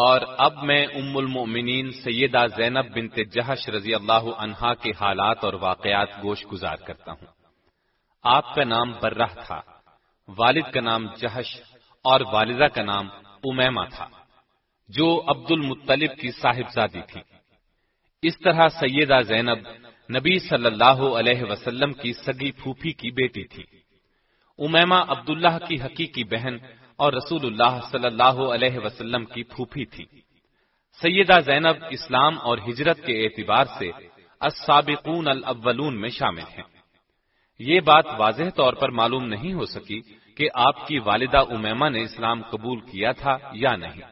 اور اب میں ام المؤمنین سیدہ زینب بنت جہش رضی اللہ عنہا کے حالات اور واقعات گوش گزار کرتا ہوں۔ آپ کا نام برہ تھا، والد کا نام جہش اور والدہ کا نام امیما تھا، جو عبد المطلب کی صاحبزادی تھی۔ اس طرح سیدہ زینب نبی صلی اللہ علیہ وسلم کی سگی پھوپھی کی بیٹی تھی۔ امیما عبداللہ کی حقیقی بہن اور رسول اللہ صلی اللہ علیہ وسلم کی پھوپھی تھی سیدہ زینب اسلام اور ہجرت کے اعتبار سے السابقون الاولون میں شامل ہیں۔ یہ بات واضح طور پر معلوم نہیں ہو سکی کہ آپ کی والدہ امیما نے اسلام قبول کیا تھا یا نہیں۔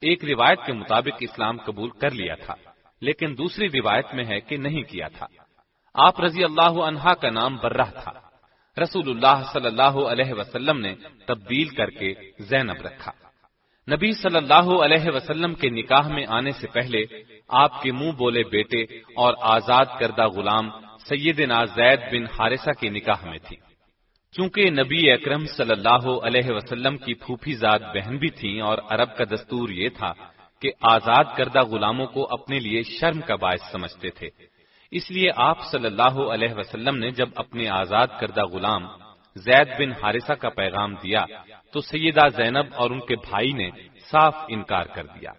ایک روایت کے مطابق اسلام قبول کر لیا تھا، لیکن دوسری روایت میں ہے کہ نہیں کیا تھا۔ آپ رضی اللہ عنہا کا نام برہ تھا۔ رسول اللہ صلی اللہ علیہ وسلم نے تبدیل کر کے زینب رکھا۔ نبی صلی اللہ علیہ وسلم کے نکاح میں آنے سے پہلے آپ کے منہ بولے بیٹے اور آزاد کردہ غلام سیدنا زید بن حارثہ کے نکاح میں تھی۔ چونکہ نبی اکرم صلی اللہ علیہ وسلم کی پھوپھی زاد بہن بھی تھیں اور عرب کا دستور یہ تھا کہ آزاد کردہ غلاموں کو اپنے لیے شرم کا باعث سمجھتے تھے۔ اس لیے آپ صلی اللہ علیہ وسلم نے جب اپنے آزاد کردہ غلام زید بن حارثہ کا پیغام دیا تو سیدہ زینب اور ان کے بھائی نے صاف انکار کر دیا۔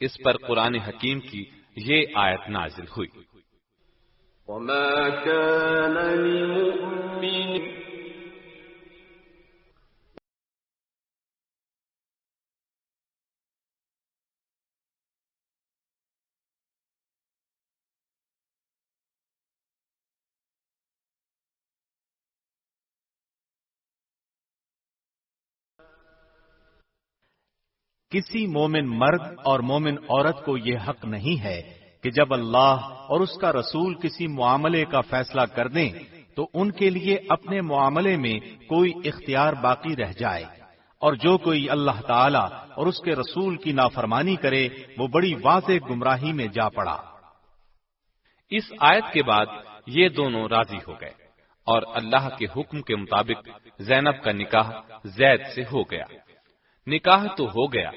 اس پر قرآن حکیم کی یہ آیت نازل ہوئی۔ وما كان کسی مومن مرد اور مومن عورت کو یہ حق نہیں ہے کہ جب اللہ اور اس کا رسول کسی معاملے کا فیصلہ کر دیں، تو ان کے لیے اپنے معاملے میں کوئی اختیار باقی رہ جائے۔ اور جو کوئی اللہ تعالی اور اس کے رسول کی نافرمانی کرے، وہ بڑی واضح گمراہی میں جا پڑا۔ اس آیت کے بعد یہ دونوں راضی ہو گئے اور اللہ کے حکم کے مطابق زینب کا نکاح زید سے ہو گیا۔ نکاح تو ہو گیا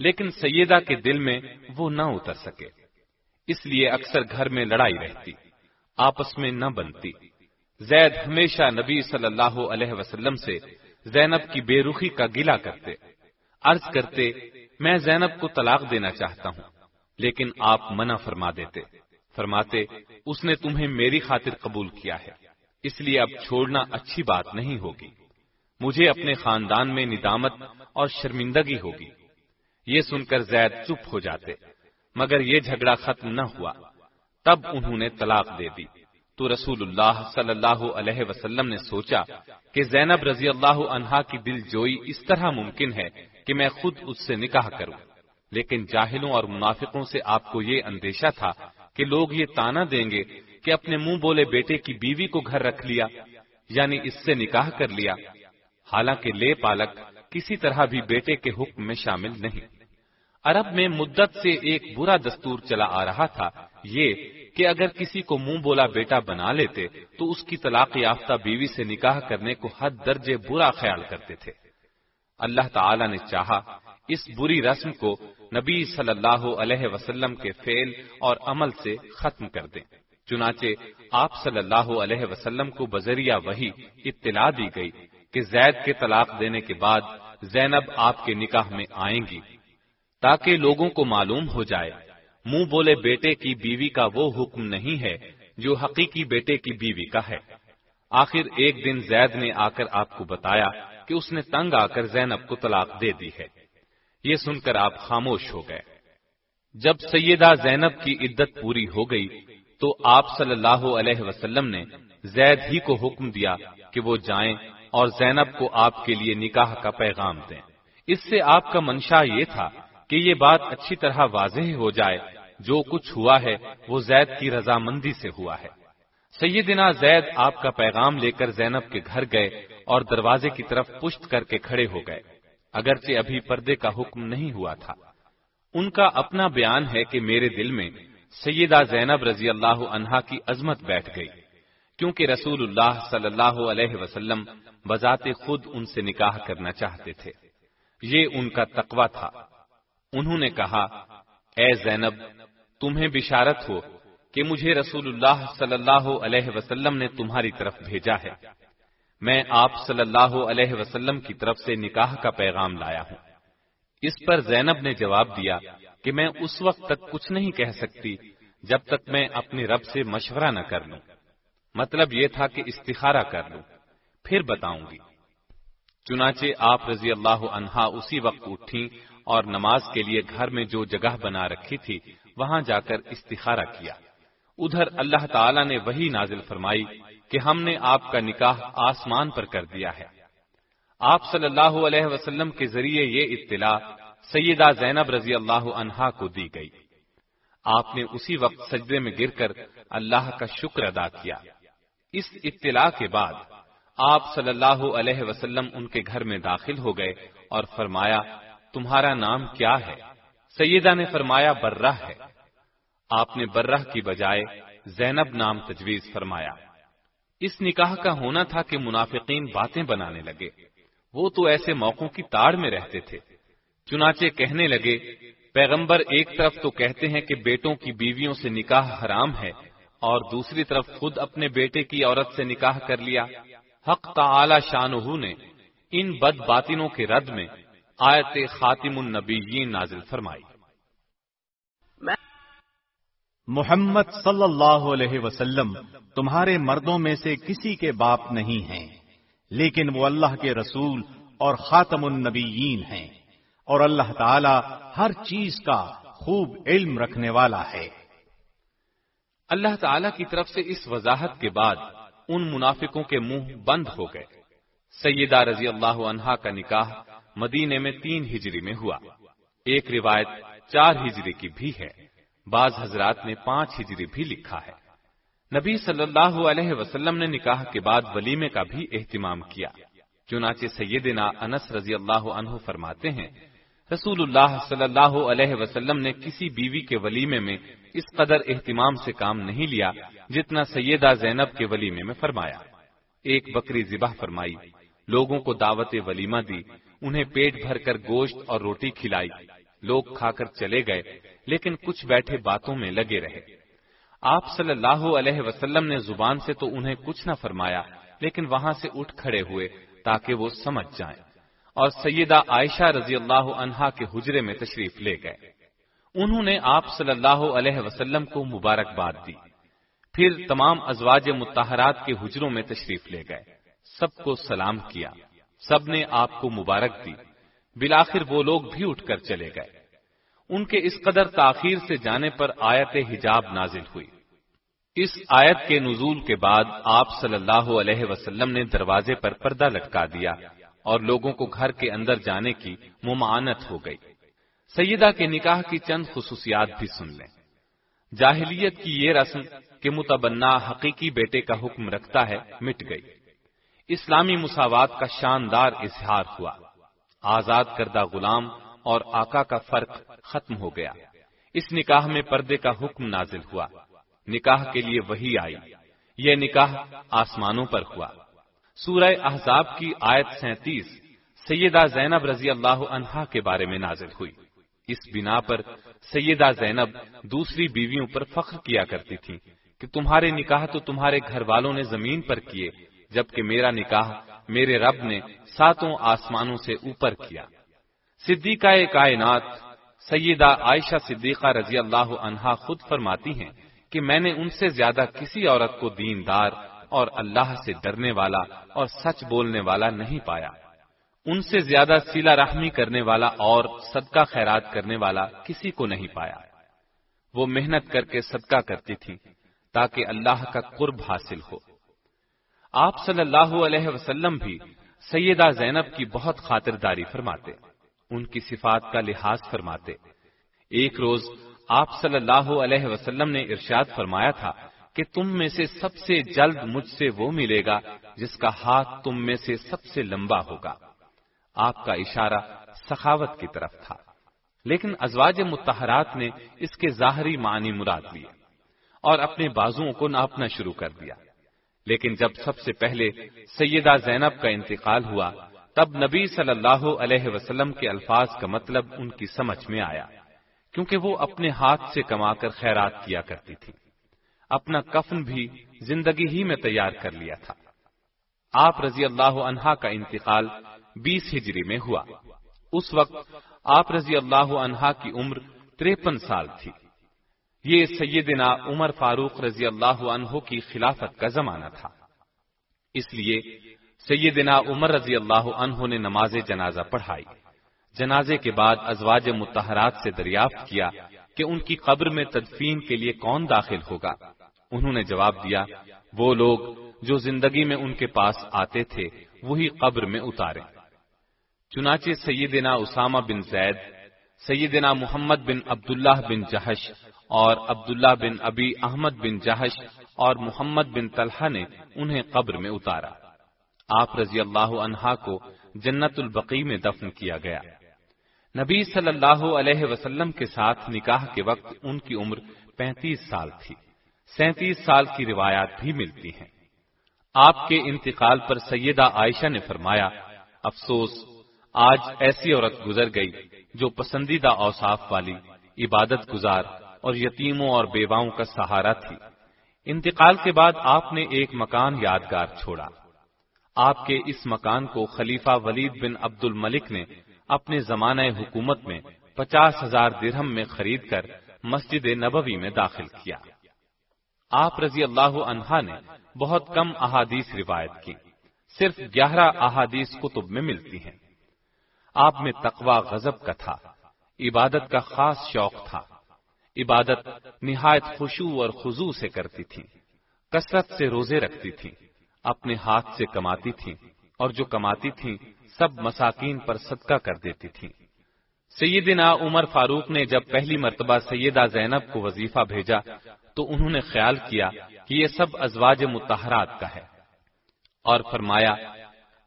لیکن سیدہ کے دل میں وہ نہ اتر سکے۔ اس لیے اکثر گھر میں لڑائی رہتی، آپس میں نہ بنتی۔ زید ہمیشہ نبی صلی اللہ علیہ وسلم سے زینب کی بے رخی کا گلا کرتے۔ عرض کرتے، میں زینب کو طلاق دینا چاہتا ہوں، لیکن آپ منع فرما دیتے۔ فرماتے، اس نے تمہیں میری خاطر قبول کیا ہے، اس لیے اب چھوڑنا اچھی بات نہیں ہوگی۔ مجھے اپنے خاندان میں ندامت اور شرمندگی ہوگی۔ یہ سن کر زید چپ ہو جاتے، مگر یہ جھگڑا ختم نہ ہوا۔ تب انہوں نے طلاق دے دی۔ تو رسول اللہ صلی اللہ علیہ وسلم نے سوچا کہ زینب رضی اللہ عنہا کی دل جوئی اس طرح ممکن ہے کہ میں خود اس سے نکاح کروں۔ لیکن جاہلوں اور منافقوں سے آپ کو یہ اندیشہ تھا کہ لوگ یہ تانا دیں گے کہ اپنے منہ بولے بیٹے کی بیوی کو گھر رکھ لیا یعنی اس سے نکاح کر لیا۔ حالانکہ لے پالک کسی طرح بھی بیٹے کے حکم میں شامل نہیں۔ عرب میں مدت سے ایک برا دستور چلا آ رہا تھا، یہ کہ اگر کسی کو منہ بولا بیٹا بنا لیتے، تو اس کی طلاق یافتہ بیوی سے نکاح کرنے کو حد درجے برا خیال کرتے تھے۔ اللہ تعالی نے چاہا اس بری رسم کو نبی صلی اللہ علیہ وسلم کے فعل اور عمل سے ختم کر دیں۔ چنانچہ آپ صلی اللہ علیہ وسلم کو بذریعہ وہی اطلاع دی گئی کہ زید کے طلاق دینے کے بعد زینب آپ کے نکاح میں آئیں گی۔ تاکہ لوگوں کو معلوم ہو جائے۔ منہ بولے بیٹے کی بیوی کا وہ حکم نہیں ہے جو حقیقی بیٹے کی بیوی کا ہے۔ آخر ایک دن زید نے آ کر آپ کو بتایا کہ اس نے تنگ آ کر زینب کو طلاق دے دی ہے۔ یہ سن کر آپ خاموش ہو گئے۔ جب سیدہ زینب کی عدت پوری ہو گئی تو آپ صلی اللہ علیہ وسلم نے زید ہی کو حکم دیا کہ وہ جائیں اور زینب کو آپ کے لیے نکاح کا پیغام دیں۔ اس سے آپ کا منشا یہ تھا کہ یہ بات اچھی طرح واضح ہو جائے، جو کچھ ہوا ہے، وہ زید کی رضامندی سے ہوا ہے۔ سیدنا زید آپ کا پیغام لے کر زینب کے گھر گئے اور دروازے کی طرف پشت کر کے کھڑے ہو گئے۔ اگرچہ ابھی پردے کا حکم نہیں ہوا تھا۔ ان کا اپنا بیان ہے کہ میرے دل میں سیدہ زینب رضی اللہ عنہا کی عظمت بیٹھ گئی، کیونکہ رسول اللہ صلی اللہ علیہ وسلم بذات خود ان سے نکاح کرنا چاہتے تھے۔ یہ ان کا تقوی تھا۔ انہوں نے کہا، اے زینب، تمہیں بشارت ہو کہ مجھے رسول اللہ صلی اللہ علیہ وسلم نے تمہاری طرف بھیجا ہے۔ میں آپ صلی اللہ علیہ وسلم کی طرف سے نکاح کا پیغام لایا ہوں۔ اس پر زینب نے جواب دیا کہ میں اس وقت تک کچھ نہیں کہہ سکتی جب تک میں اپنے رب سے مشورہ نہ کر لوں۔ مطلب یہ تھا کہ استخارہ کر لوں۔ پھر بتاؤں گی۔ چنانچہ آپ رضی اللہ عنہا اسی وقت اٹھی اور نماز کے لیے گھر میں جو جگہ بنا رکھی تھی، وہاں جا کر استخارہ کیا۔ ادھر اللہ تعالی نے وہی نازل فرمائی کہ ہم نے آپ کا نکاح آسمان پر کر دیا ہے۔ آپ صلی اللہ علیہ وسلم کے ذریعے یہ اطلاع سیدہ زینب رضی اللہ عنہا کو دی گئی۔ آپ نے اسی وقت سجدے میں گر کر اللہ کا شکر ادا کیا۔ اس اطلاع کے بعد آپ صلی اللہ علیہ وسلم ان کے گھر میں داخل ہو گئے اور فرمایا تمہارا نام کیا ہے؟ سیدہ نے فرمایا، برہ ہے۔ آپ نے برہ کی بجائے زینب نام تجویز فرمایا۔ اس نکاح کا ہونا تھا کہ منافقین باتیں بنانے لگے۔ وہ تو ایسے موقعوں کی تاڑ میں رہتے تھے۔ چنانچہ کہنے لگے، پیغمبر ایک طرف تو کہتے ہیں کہ بیٹوں کی بیویوں سے نکاح حرام ہے اور دوسری طرف خود اپنے بیٹے کی عورت سے نکاح کر لیا۔ حق تعالی شان نے ان بد باطنوں کے رد میں آیت خاتم النبیین نازل فرمائی۔ محمد صلی اللہ علیہ وسلم تمہارے مردوں میں سے کسی کے باپ نہیں ہیں لیکن وہ اللہ کے رسول اور خاتم النبیین ہیں۔ اور اللہ تعالی ہر چیز کا خوب علم رکھنے والا ہے۔ اللہ تعالی کی طرف سے اس وضاحت کے بعد ان منافقوں کے منہ بند ہو گئے۔ سیدہ رضی اللہ عنہا کا نکاح مدینے میں تین ہجری میں ہوا۔ ایک روایت چار ہجری کی بھی ہے۔ بعض حضرات نے پانچ ہجری بھی لکھا ہے۔ نبی صلی اللہ علیہ وسلم نے نکاح کے بعد ولیمے کا بھی اہتمام کیا۔ چنانچہ سیدنا انس رضی اللہ عنہ فرماتے ہیں رسول اللہ صلی اللہ علیہ وسلم نے کسی بیوی کے ولیمے میں اس قدر اہتمام سے کام نہیں لیا جتنا سیدہ زینب کے ولیمے میں فرمایا۔ ایک بکری ذبح فرمائی، لوگوں کو دعوت ولیمہ دی انہیں پیٹ بھر کر گوشت اور روٹی کھلائی۔ لوگ کھا کر چلے گئے، لیکن کچھ بیٹھے باتوں میں لگے رہے۔ آپ صلی اللہ علیہ وسلم نے زبان سے تو انہیں کچھ نہ فرمایا، لیکن وہاں سے اٹھ کھڑے ہوئے تاکہ وہ سمجھ جائیں۔ اور سیدہ عائشہ رضی اللہ عنہا کے حجرے میں تشریف لے گئے۔ انہوں نے آپ صلی اللہ علیہ وسلم کو مبارکباد دی۔ پھر تمام ازواج متحرات کے حجروں میں تشریف لے گئے۔ سب کو سلام کیا۔ سب نے آپ کو مبارک دی۔ بلاخر وہ لوگ بھی اٹھ کر چلے گئے۔ ان کے اس قدر تاخیر سے جانے پر آیت حجاب نازل ہوئی۔ اس آیت کے نزول کے بعد آپ صلی اللہ علیہ وسلم نے دروازے پر پردہ لٹکا دیا اور لوگوں کو گھر کے اندر جانے کی ممانت ہو گئی۔ سیدہ کے نکاح کی چند خصوصیات بھی سن لیں۔ جاہلیت کی یہ رسم کہ متبنا حقیقی بیٹے کا حکم رکھتا ہے، مٹ گئی۔ اسلامی مساوات کا شاندار اظہار ہوا۔ آزاد کردہ غلام اور آقا کا فرق ختم ہو گیا۔ اس نکاح میں پردے کا حکم نازل ہوا۔ نکاح کے لیے وہی آئی۔ یہ نکاح آسمانوں پر ہوا۔ سورہ احزاب کی آیت سینتیس سیدہ زینب رضی اللہ عنہا کے بارے میں نازل ہوئی۔ اس بنا پر سیدہ زینب دوسری بیویوں پر فخر کیا کرتی تھی کہ تمہارے نکاح تو تمہارے گھر والوں نے زمین پر کیے۔ جبکہ میرا نکاح میرے رب نے ساتوں آسمانوں سے اوپر کیا۔ صدیقہ کائنات سیدہ عائشہ صدیقہ رضی اللہ عنہا خود فرماتی ہیں کہ میں نے ان سے زیادہ کسی عورت کو دیندار اور اللہ سے ڈرنے والا اور سچ بولنے والا نہیں پایا۔ ان سے زیادہ سیلا رحمی کرنے والا اور صدقہ خیرات کرنے والا کسی کو نہیں پایا۔ وہ محنت کر کے صدقہ کرتی تھی تاکہ اللہ کا قرب حاصل ہو۔ آپ صلی اللہ علیہ وسلم بھی سیدہ زینب کی بہت خاطرداری فرماتے، ان کی صفات کا لحاظ فرماتے۔ ایک روز آپ صلی اللہ علیہ وسلم نے ارشاد فرمایا تھا کہ تم میں سے سب سے جلد مجھ سے وہ ملے گا جس کا ہاتھ تم میں سے سب سے لمبا ہوگا۔ آپ کا اشارہ سخاوت کی طرف تھا۔ لیکن ازواج متحرات نے اس کے ظاہری معنی مراد لیے اور اپنے بازوؤں کو ناپنا شروع کر دیا۔ لیکن جب سب سے پہلے سیدہ زینب کا انتقال ہوا، تب نبی صلی اللہ علیہ وسلم کے الفاظ کا مطلب ان کی سمجھ میں آیا، کیونکہ وہ اپنے ہاتھ سے کما کر خیرات کیا کرتی تھی اپنا کفن بھی زندگی ہی میں تیار کر لیا تھا۔ آپ رضی اللہ عنہا کا انتقال بیس ہجری میں ہوا۔ اس وقت آپ رضی اللہ عنہا کی عمر تریپن سال تھی۔ یہ سیدنا عمر فاروق رضی اللہ عنہ کی خلافت کا زمانہ تھا۔ اس لیے سیدنا عمر رضی اللہ عنہ نے نماز جنازہ پڑھائی۔ جنازے کے بعد ازواج متحرات سے دریافت کیا کہ ان کی قبر میں تدفین کے لیے کون داخل ہوگا۔ انہوں نے جواب دیا، وہ لوگ جو زندگی میں ان کے پاس آتے تھے، وہی قبر میں اتارے۔ چنانچہ سیدنا اسامہ بن زید، سیدنا محمد بن عبداللہ بن جہش اور عبداللہ بن ابی احمد بن جہش اور محمد بن طلحہ نے انہیں قبر میں اتارا۔ آپ رضی اللہ عنہا کو جنت البقی میں دفن کیا گیا۔ نبی صلی اللہ علیہ وسلم کے ساتھ نکاح کے وقت ان کی عمر پینتیس سال تھی۔ سینتیس سال کی روایات بھی ملتی ہیں۔ آپ کے انتقال پر سیدہ عائشہ نے فرمایا، افسوس، آج ایسی عورت گزر گئی جو پسندیدہ اوصاف والی، عبادت گزار اور یتیموں اور بیواؤں کا سہارا تھی۔ انتقال کے بعد آپ نے ایک مکان یادگار چھوڑا۔ آپ کے اس مکان کو خلیفہ ولید بن عبد الملک نے اپنے زمانہ حکومت میں پچاس ہزار درہم میں خرید کر مسجد نبوی میں داخل کیا۔ آپ رضی اللہ عنہا نے بہت کم احادیث روایت کی۔ صرف گیارہ احادیث کتب میں ملتی ہیں۔ آپ میں تقوا غضب کا تھا۔ عبادت کا خاص شوق تھا۔ عبادت نہایت خوشو اور خزو سے کرتی تھی کثرت سے روزے رکھتی تھی اپنے ہاتھ سے کماتی تھی اور جو کماتی تھی سب مساکین پر صدقہ کر دیتی تھی سیدنا عمر فاروق نے جب پہلی مرتبہ سیدہ زینب کو وظیفہ بھیجا، تو انہوں نے خیال کیا کہ یہ سب ازواج متحرات کا ہے۔ اور فرمایا،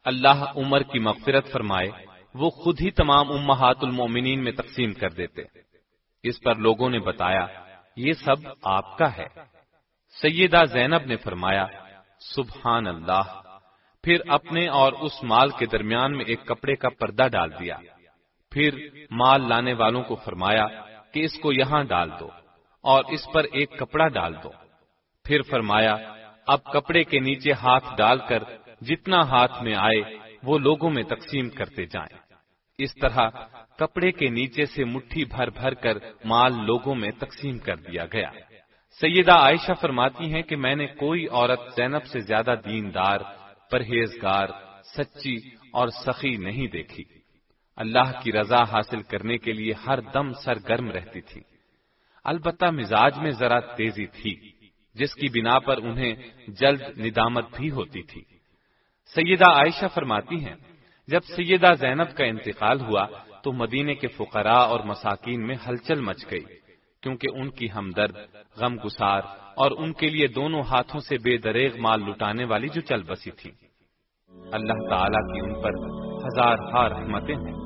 اللہ عمر کی مغفرت فرمائے، وہ خود ہی تمام امہات المومنین میں تقسیم کر دیتے۔ اس پر لوگوں نے بتایا، یہ سب آپ کا ہے۔ سیدہ زینب نے فرمایا، سبحان اللہ۔ پھر اپنے اور اس مال کے درمیان میں ایک کپڑے کا پردہ ڈال دیا۔ پھر مال لانے والوں کو فرمایا کہ اس کو یہاں ڈال دو اور اس پر ایک کپڑا ڈال دو۔ پھر فرمایا، اب کپڑے کے نیچے ہاتھ ڈال کر جتنا ہاتھ میں آئے، وہ لوگوں میں تقسیم کرتے جائیں۔ اس طرح کپڑے کے نیچے سے مٹھی بھر بھر کر مال لوگوں میں تقسیم کر دیا گیا۔ سیدہ عائشہ فرماتی ہیں کہ میں نے کوئی عورت زینب سے زیادہ دیندار، پرہیزگار، سچی اور سخی نہیں دیکھی۔ اللہ کی رضا حاصل کرنے کے لیے ہر دم سرگرم رہتی تھی۔ البتہ مزاج میں ذرا تیزی تھی، جس کی بنا پر انہیں جلد ندامت بھی ہوتی تھی۔ سیدہ عائشہ فرماتی ہیں، جب سیدہ زینب کا انتقال ہوا تو مدینے کے فقراء اور مساکین میں ہلچل مچ گئی، کیونکہ ان کی ہمدرد غم گسار اور ان کے لیے دونوں ہاتھوں سے بے دریغ مال لٹانے والی جو چل بسی تھی۔ اللہ تعالی کی ان پر ہزار ہار رحمتیں ہیں۔